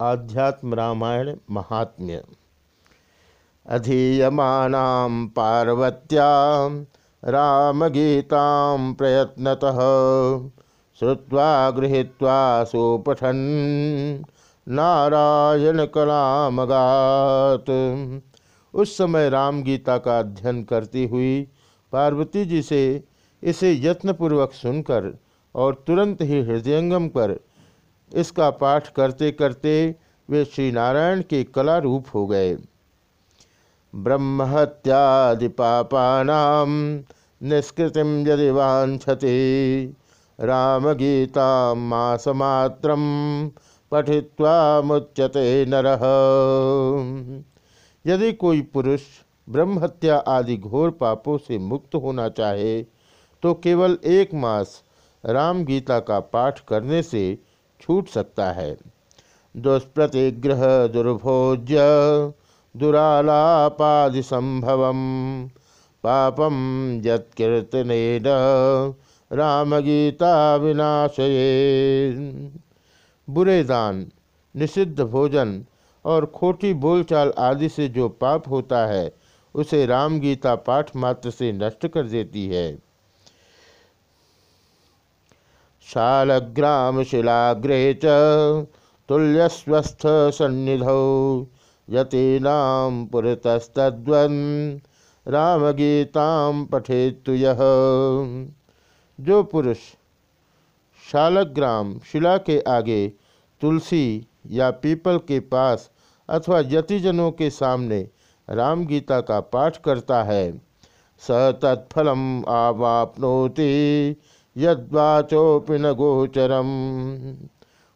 आध्यात्म रामायण महात्म्य। अधीयमानां पार्वत्या प्रयत्नतः श्रुवा गृहीत्वा सुपठन् नारायण कलामगात। उस समय राम गीता का अध्ययन करती हुई पार्वती जी से इसे यत्नपूर्वक सुनकर और तुरंत ही हृदयंगम पर इसका पाठ करते करते वे श्री नारायण के कला रूप हो गए। ब्रह्महत्यादि पापानाम निष्कृतिम यदि वाछति राम गीता मासमात्र पठित्वा मुच्यते नर। यदि कोई पुरुष ब्रह्महत्या आदि घोर पापों से मुक्त होना चाहे तो केवल एक मास राम गीता का पाठ करने से छूट सकता है। दुष्प्रतिग्रह, दुर्भोज्य दुरालापादि संभव पापम यत्कीर्तन राम गीता विनाशये बुरे दान, निषिद्ध भोजन और खोटी बोलचाल आदि से जो पाप होता है, उसे राम गीता पाठ मात्र से नष्ट कर देती है। शालग्रामशिलाग्रे च तुल्यस्वस्थ सन्निधौ यतीनां पुरतस्तद्वन् रामगीतां पठेतु यह जो पुरुष शालग्राम शिला के आगे तुलसी या पीपल के पास अथवा यतिजनों के सामने राम गीता का पाठ करता है स तत्फलम आवापनोति। यद्वाचोपि न गोचरम।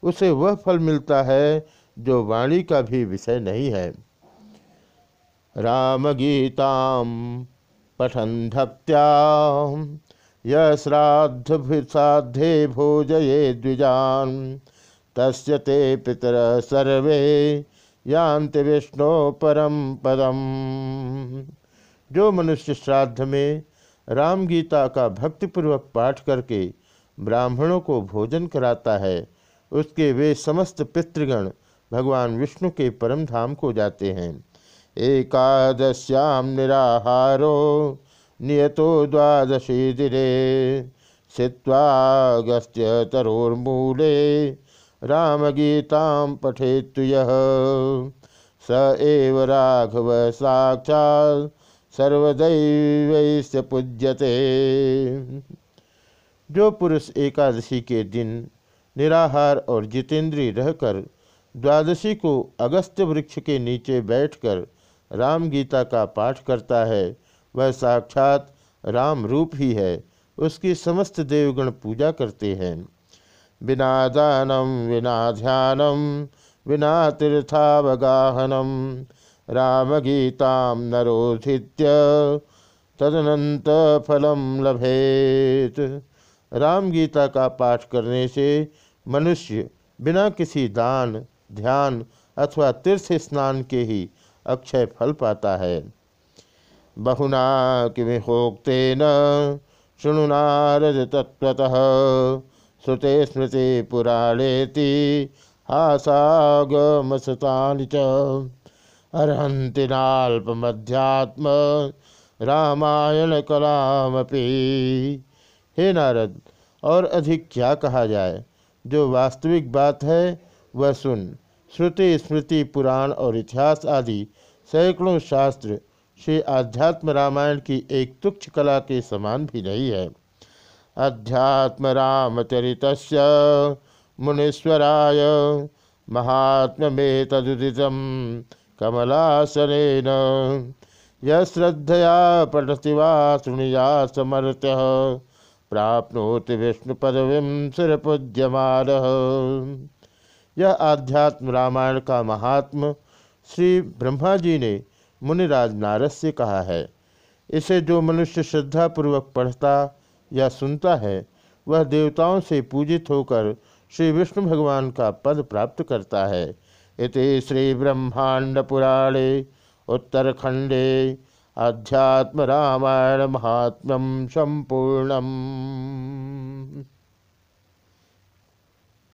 उसे वह फल मिलता है जो वाणी का भी विषय नहीं है। राम गीता पठन भक्त्या यश्राद्ध साध्ये भोजये द्विजान। तस्य ते पितर सर्वे यान्ति विष्णु परम पदम। जो मनुष्य श्राद्ध में राम गीता का भक्तिपूर्वक पाठ करके ब्राह्मणों को भोजन कराता है, उसके वे समस्त पितृगण भगवान विष्णु के परम धाम को जाते हैं। एकादश्याम निराहारो, नियतो द्वादशी दिने सित्वागस्त्य तरोर्मूले राम गीता पठेतु यह स एव राघव साक्षात् सर्वदैव पूज्यते। जो पुरुष एकादशी के दिन निराहार और जितेंद्रीय रहकर द्वादशी को अगस्त्य वृक्ष के नीचे बैठकर राम गीता का पाठ करता है, वह साक्षात राम रूप ही है। उसकी समस्त देवगण पूजा करते हैं। बिना दानम बिना ध्यानम बिना तीर्थावगाहनम रामगीता तदनंत फलम लभेत। राम गीता का पाठ करने से मनुष्य बिना किसी दान, ध्यान अथवा तीर्थ स्नान के ही अक्षय फल पाता है। बहुना किमिहोक्तेन शृणुनारद तत्वतः श्रुते स्मृति पुराणेति हासागमसतानि च। अर्हंतिनाल्पमध्यात्म रामायण कलामपि हे नारद, और अधिक क्या कहा जाए? जो वास्तविक बात है, वह सुन। श्रुति, स्मृति, पुराण और इतिहास आदि सैकड़ों शास्त्र श्री आध्यात्म रामायण की एक तुच्छ कला के समान भी नहीं है। अध्यात्म रामचरित मुनीश्वराय महात्म में तदुदितम कमलासन यश्रद्धया पठति वा शुणिया समर्थ प्राप्नोति विष्णु पदवीं सुरपूज्यमान। यह आध्यात्म रामायण का महात्म श्री ब्रह्मा जी ने मुनिराज नारद से कहा है। इसे जो मनुष्य श्रद्धापूर्वक पढ़ता या सुनता है, वह देवताओं से पूजित होकर श्री विष्णु भगवान का पद प्राप्त करता है। इति अध्यात्म रामायण महात्म्यम सम्पूर्णम्